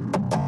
Everything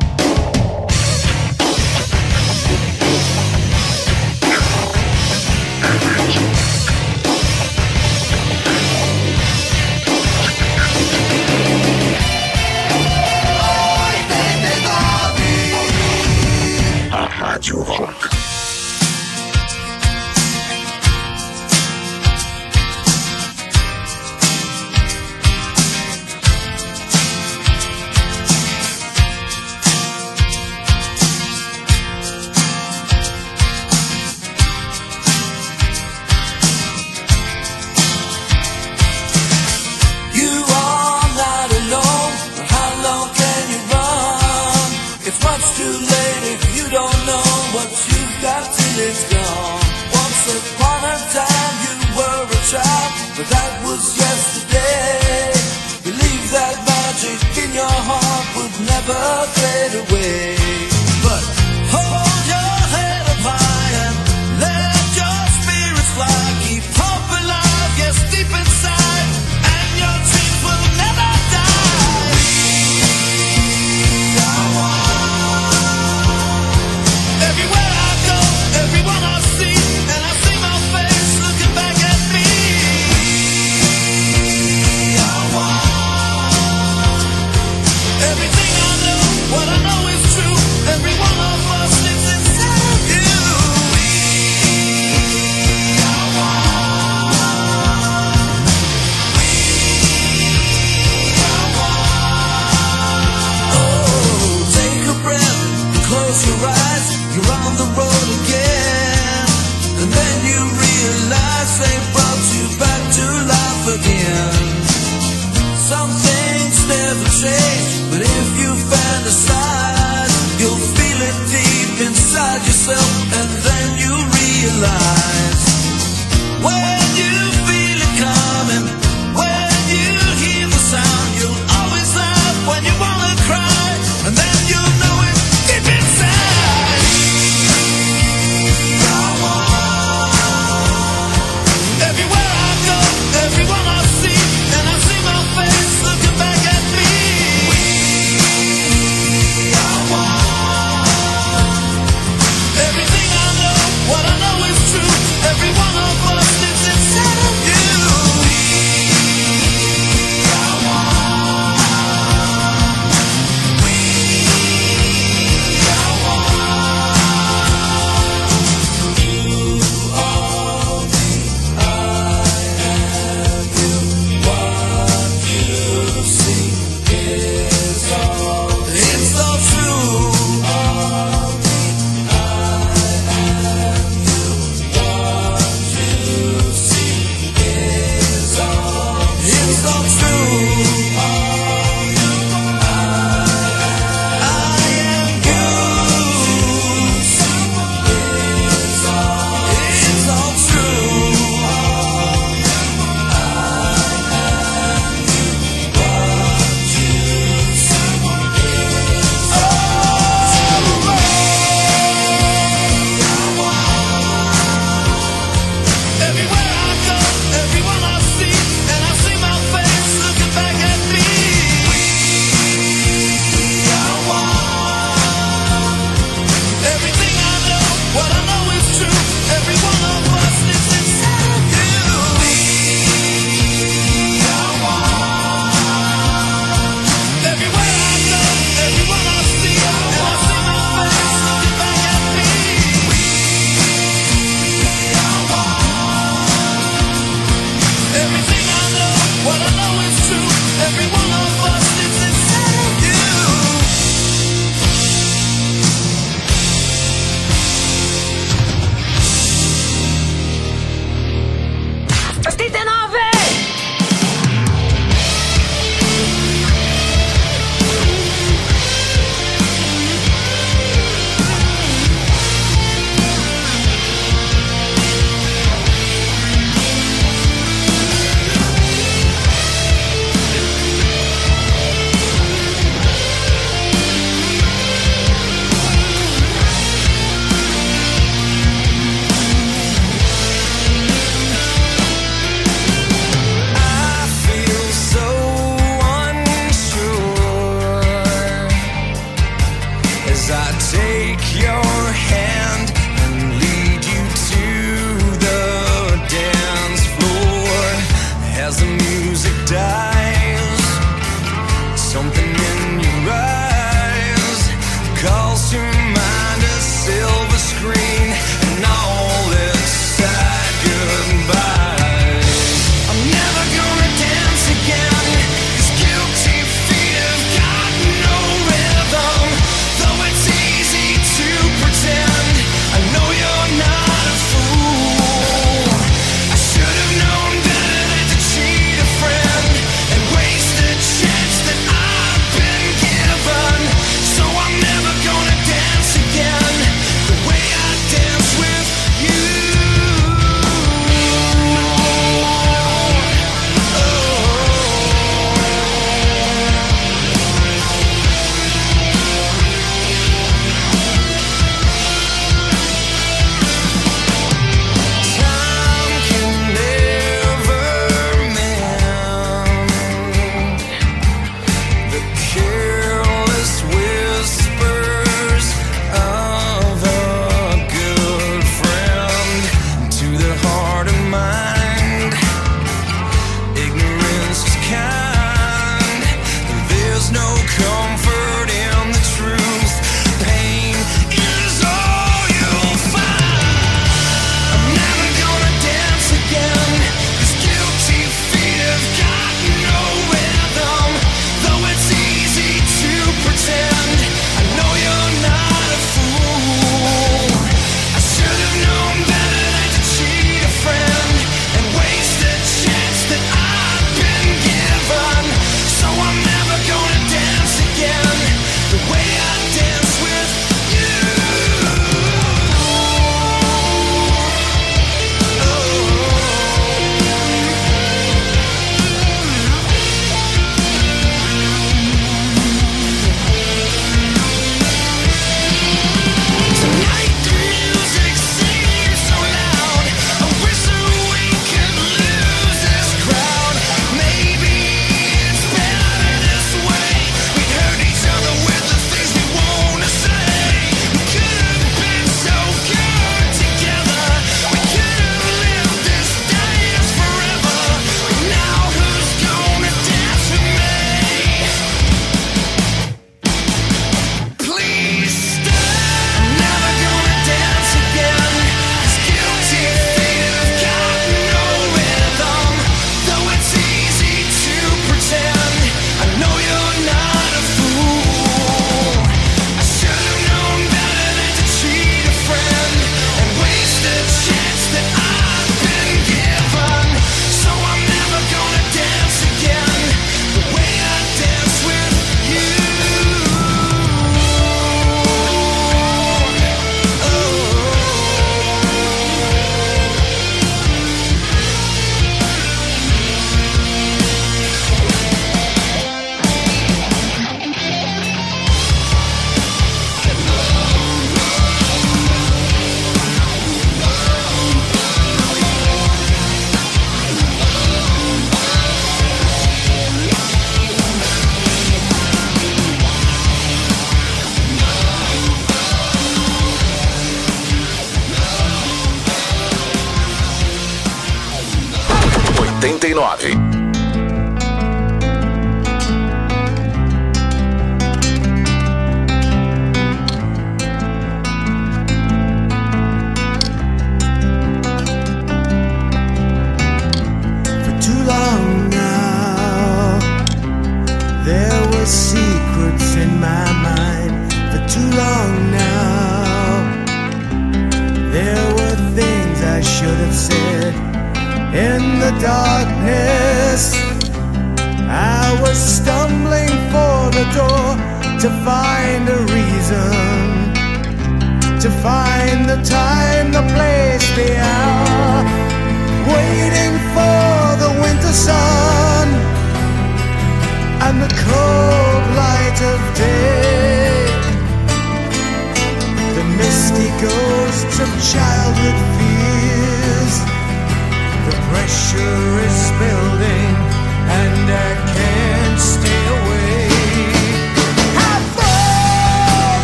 myself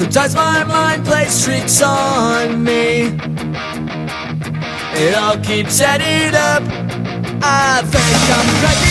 Sometimes my mind plays tricks on me. It all keeps adding up. I think I'm crazy.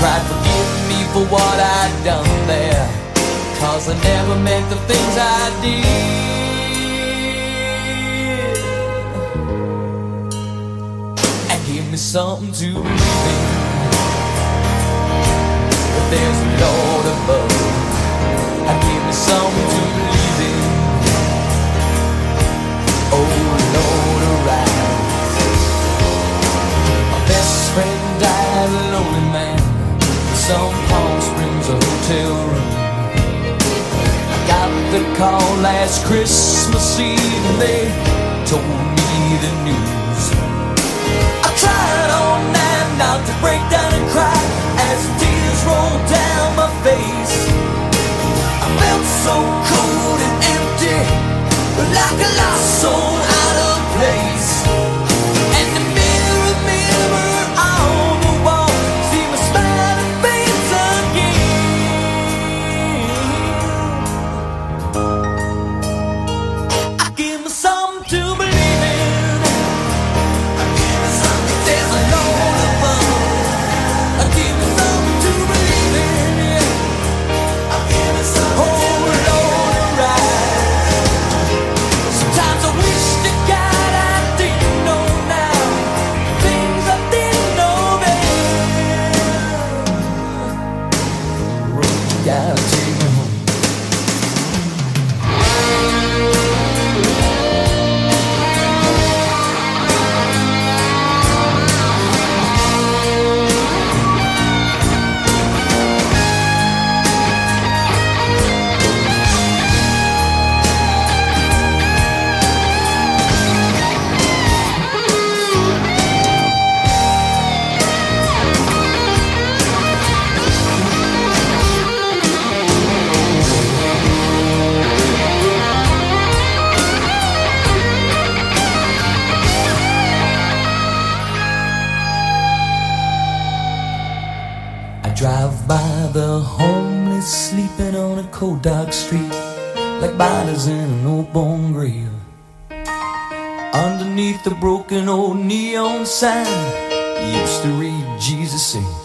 cried, forgive me for what I'd done there. Cause I never meant the things I did. And give me something to believe in. That there's a Lord above. And give me something to believe in. Oh Lord, arise. My best friend died, a lonely man. Some Palm Springs, hotel room. I got the call last Christmas Eve, and they told me the news. I tried all night not to break down and cry as tears rolled down my face. I felt so cold and empty, like a lost soul out of place. cold dark street like bodies in an old bone grave. Underneath the broken old neon sign, used to read Jesus sing.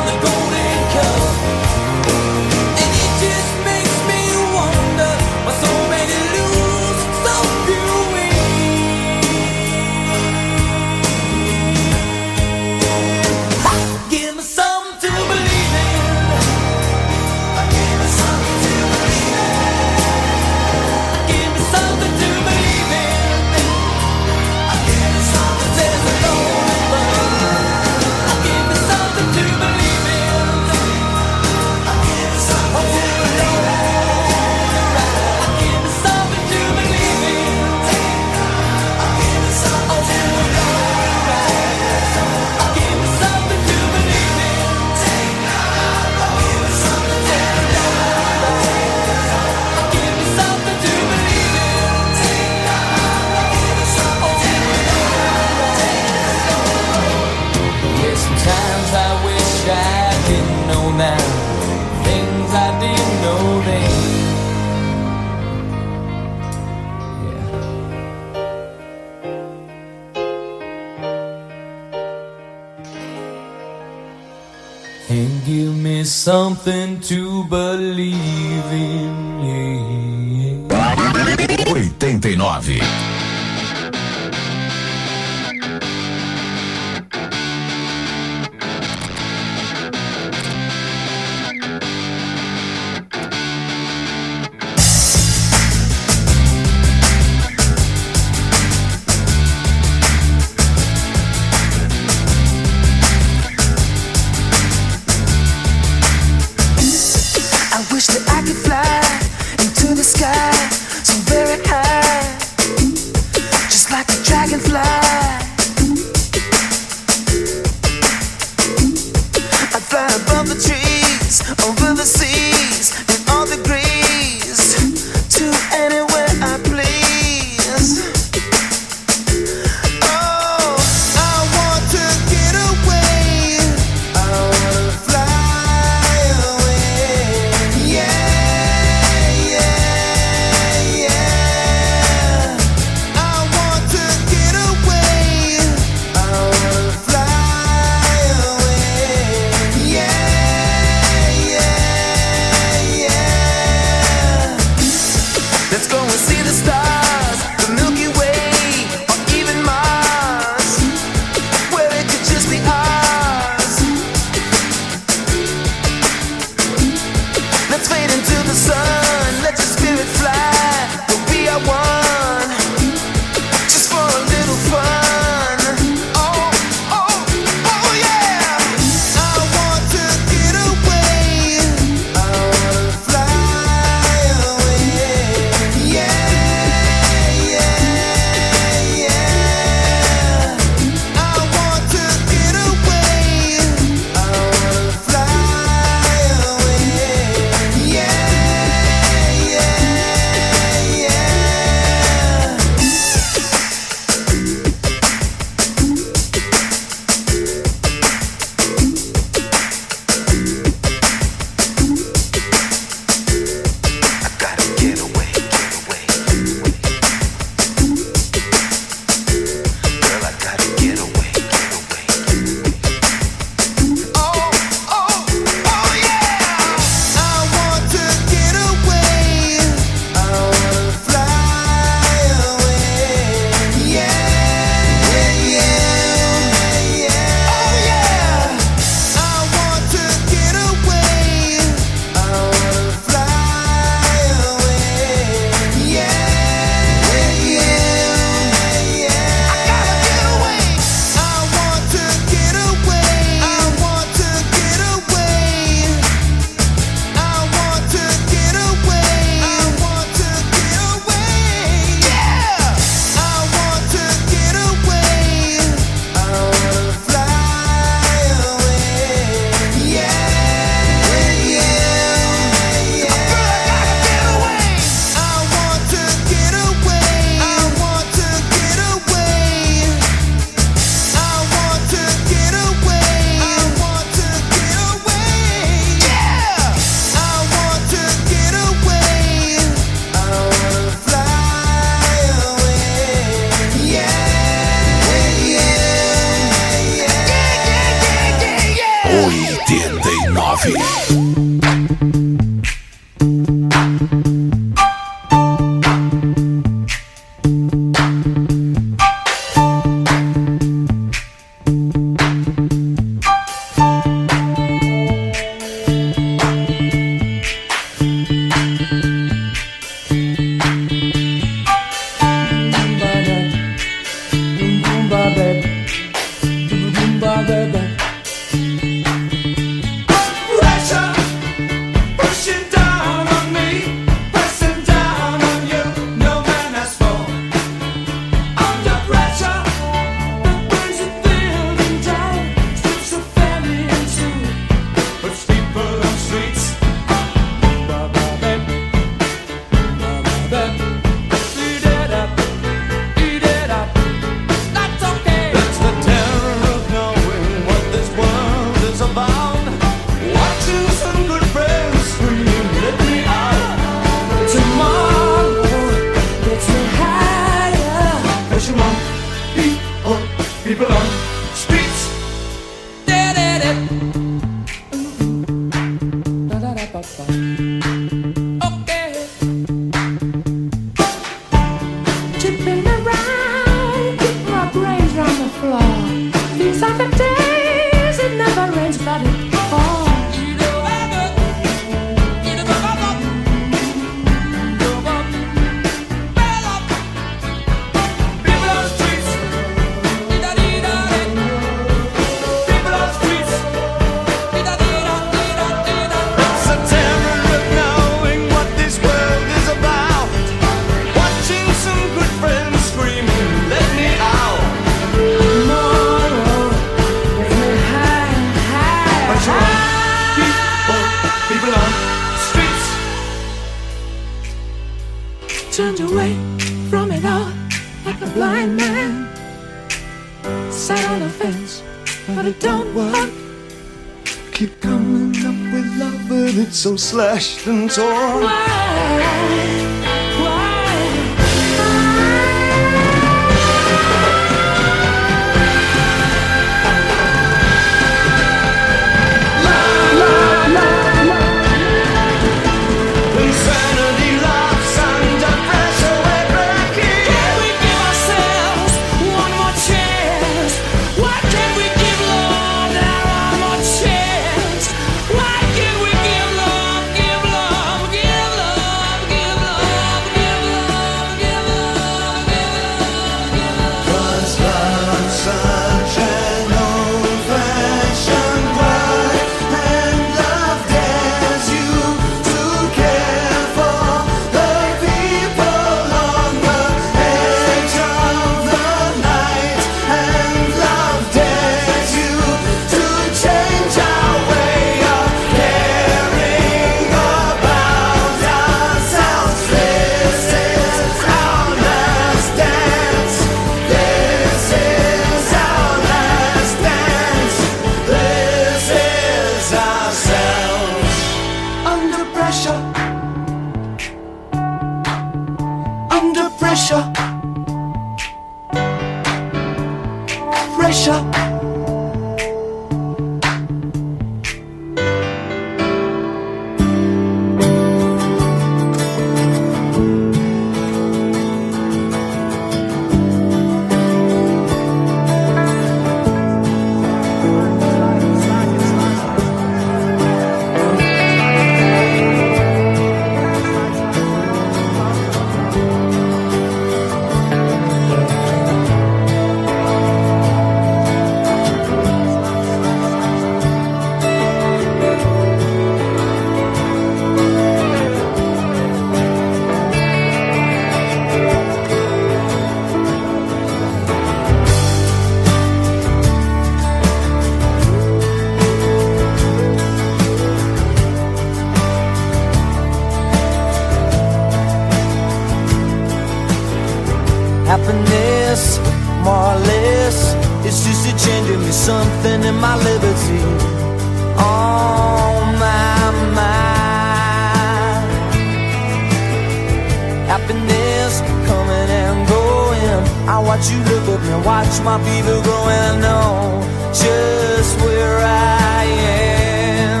I watch you look at me, watch my people go, and I know just where I am.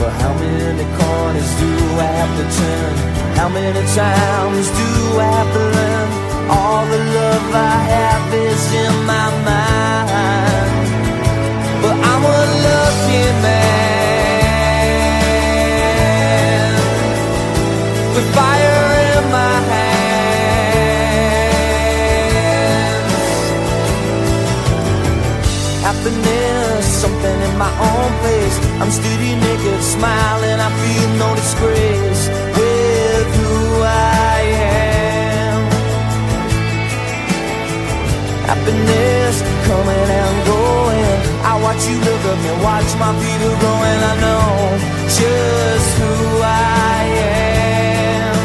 But how many corners do I have to turn? How many times do I have to learn? All the love I have is in my mind. But I'm a lucky man. Happiness, something in my own place. I'm steady naked, smiling. I feel no disgrace with who I am. Happiness coming and going. I watch you look up and watch my feet are growing. I know just who I am.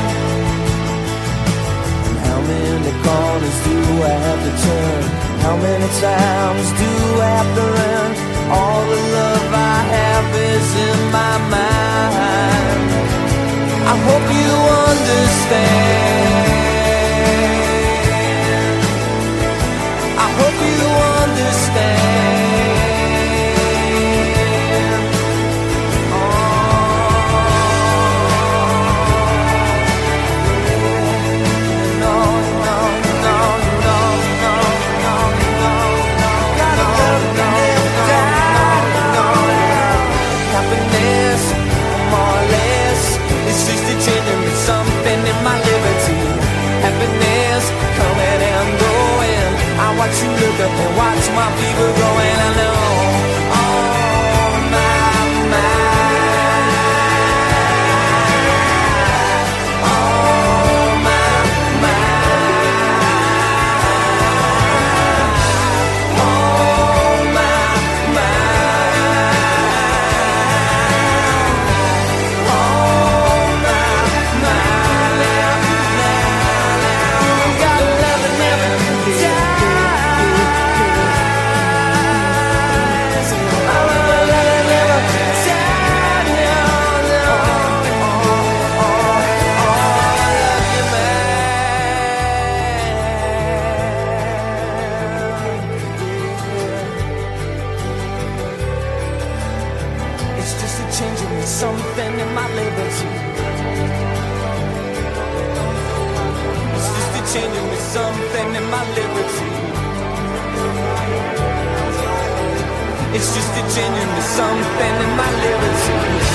And how many corners do I have to turn? How many times do I have to run? All the love I have is in my mind. I hope you understand. Up and watch my growing. I know. Something in my liberty.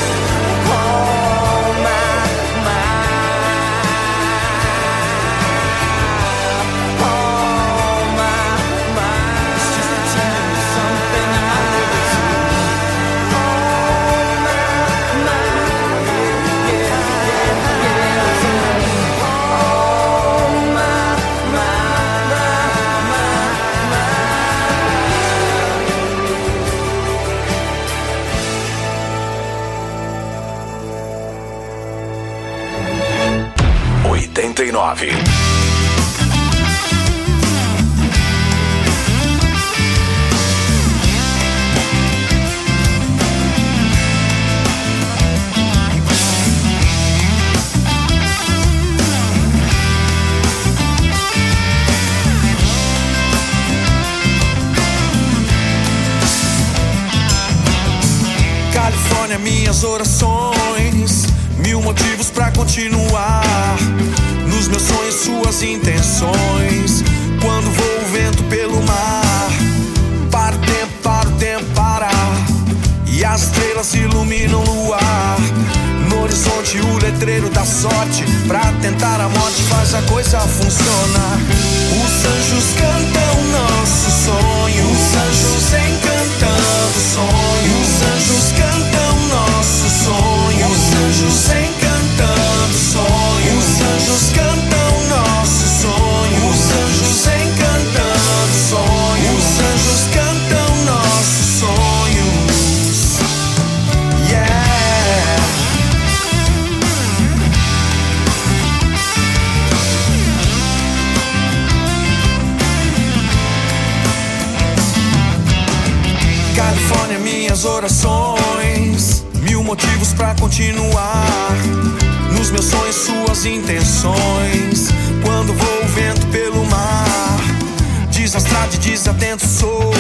desastrado e desatento sou.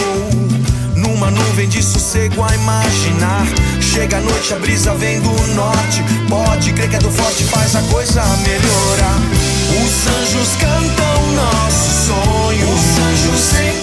Numa nuvem de sossego a imaginar. Chega a noite, a brisa vem do norte. Pode crer que é do forte, faz a coisa melhorar. Os anjos cantam nosso sonho. Os anjos sempre.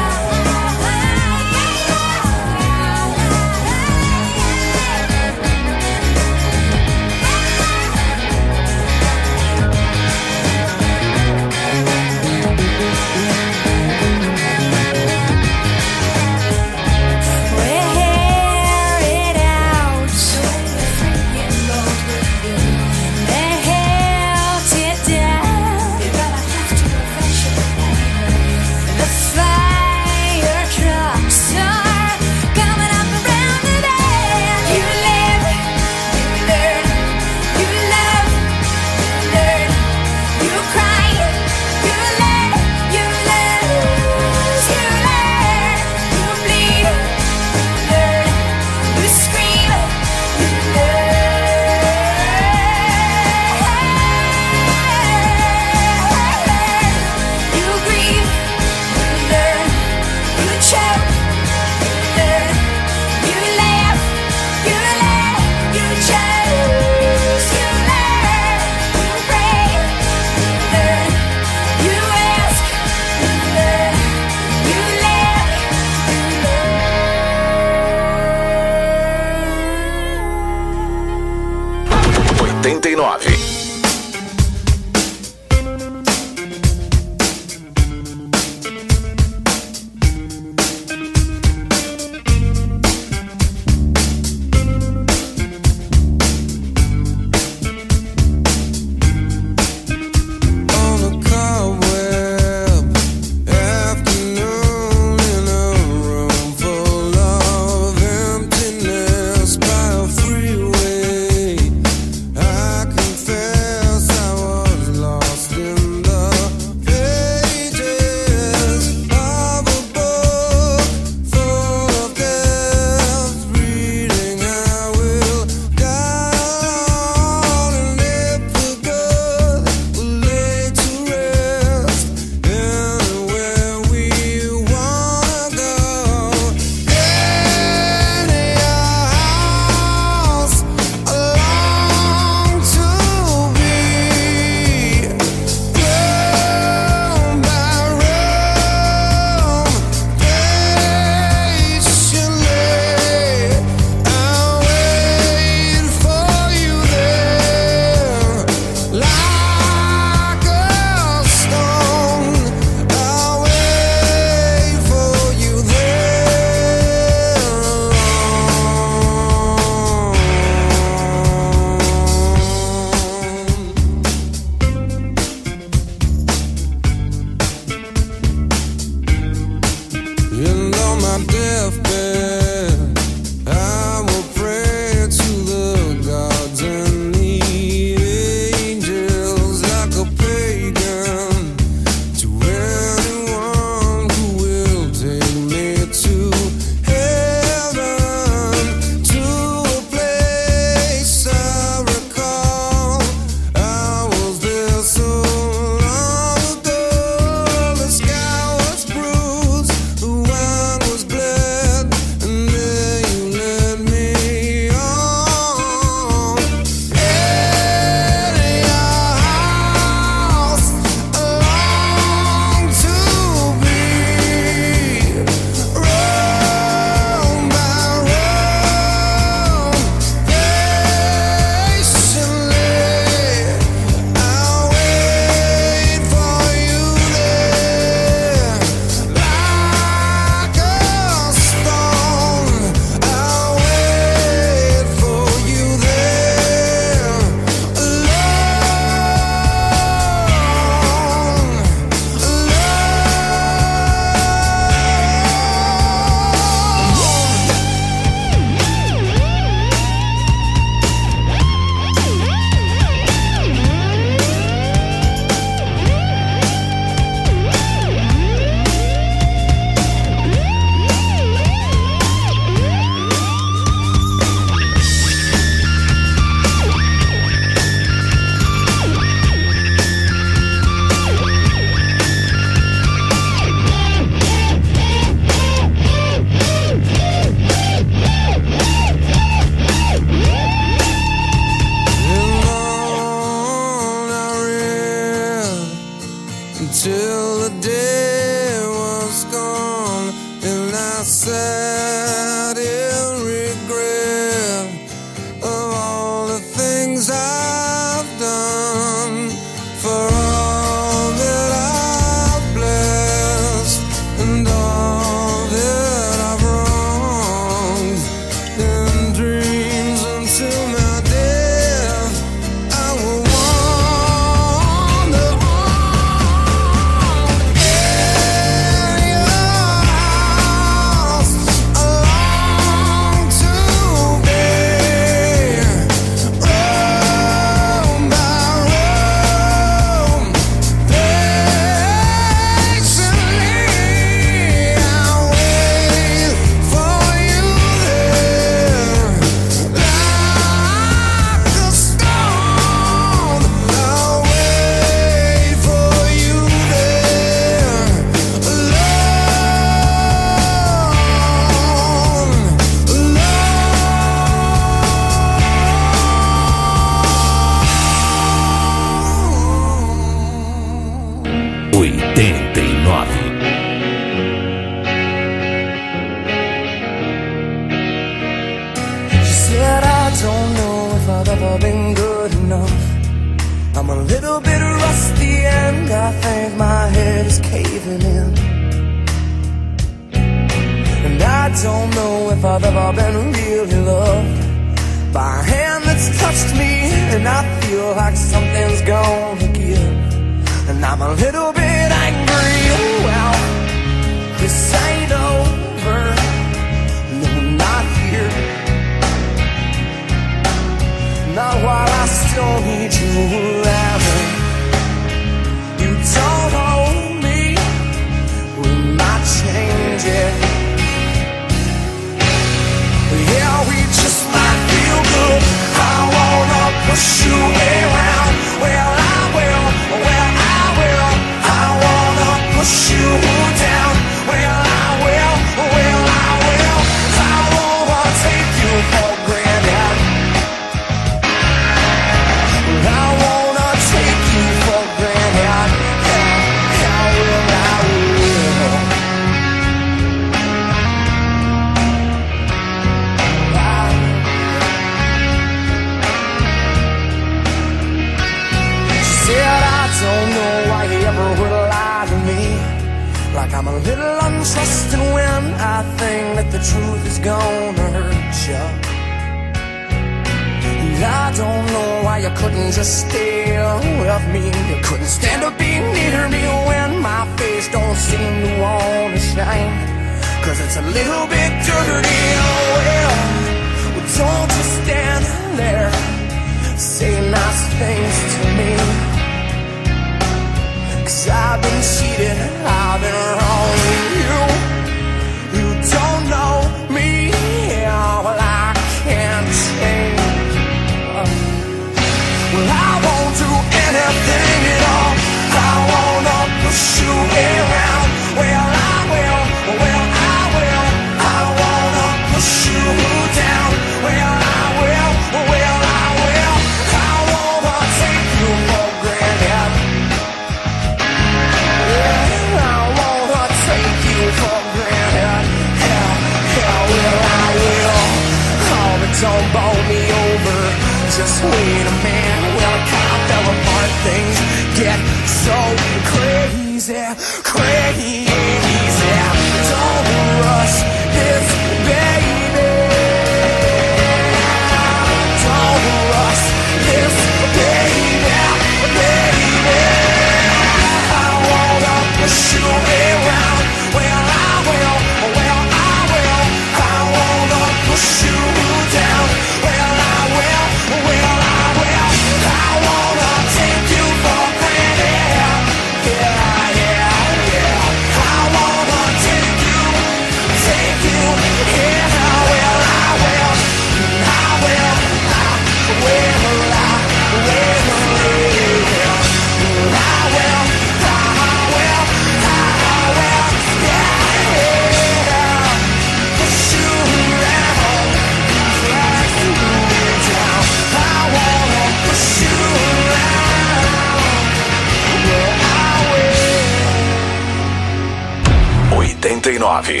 89.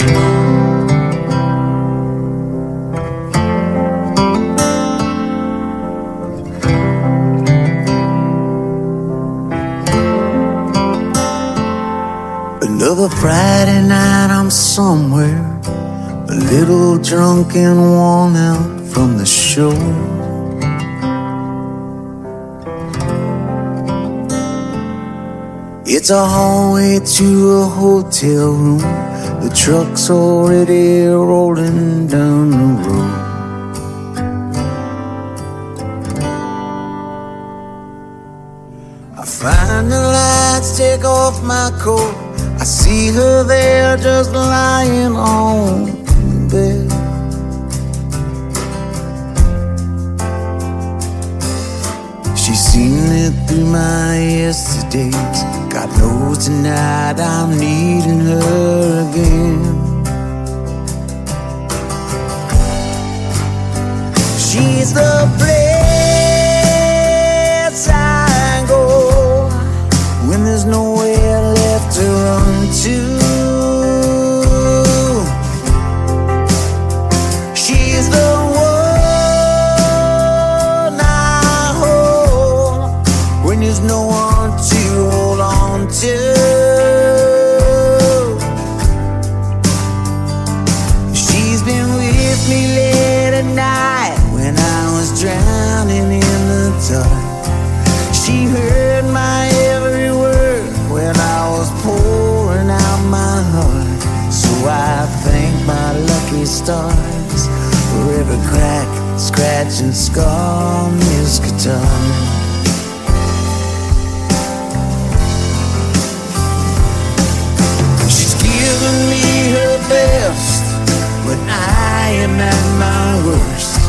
Another Friday night, I'm somewhere, a little drunk and worn out from the show. It's a hallway to a hotel room the truck's already rolling down the road. I find the lights, take off my coat. I see her there just lying on days. God knows tonight I'm needing her again. She's the place. Given me her best when I am at my worst.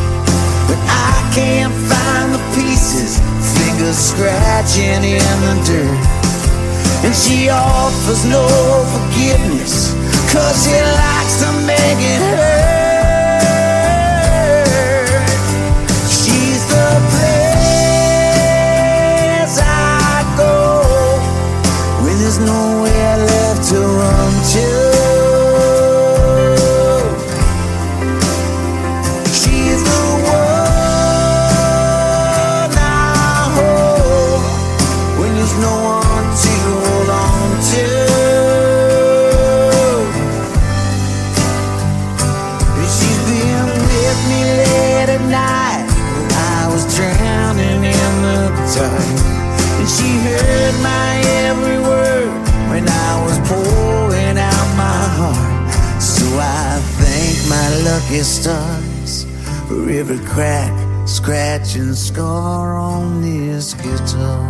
But I can't find the pieces, fingers scratching in the dirt. And she offers no forgiveness, cause she likes to make it hurt. Stars for every crack, scratch, and scar on this guitar.